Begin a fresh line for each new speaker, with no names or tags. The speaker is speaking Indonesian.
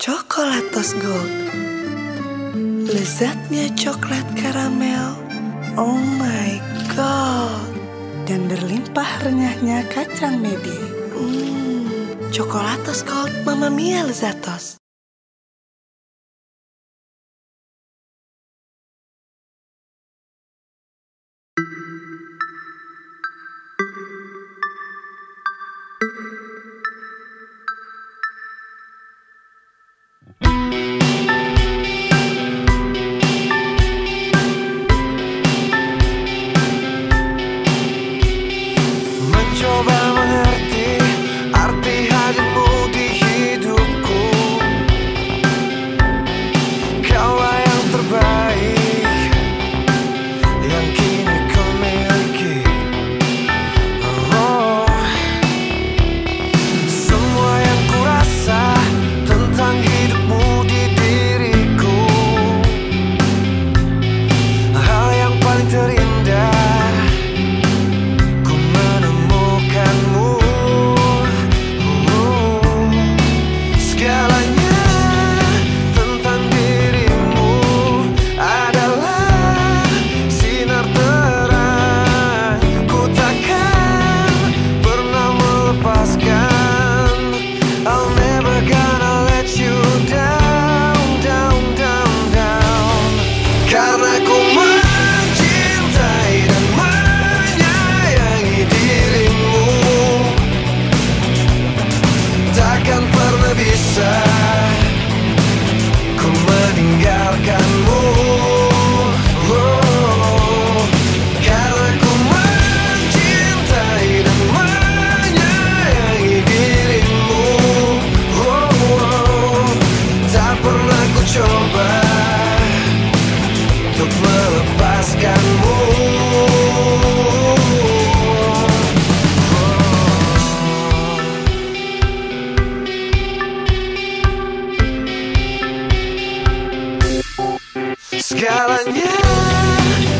Coklatos Gold. Lezatnya coklat karamel. Oh my god. Dan berlimpah renyahnya kacang mede. Hmm, Coklatos Gold Mama Mia Lezatos.
Скала нет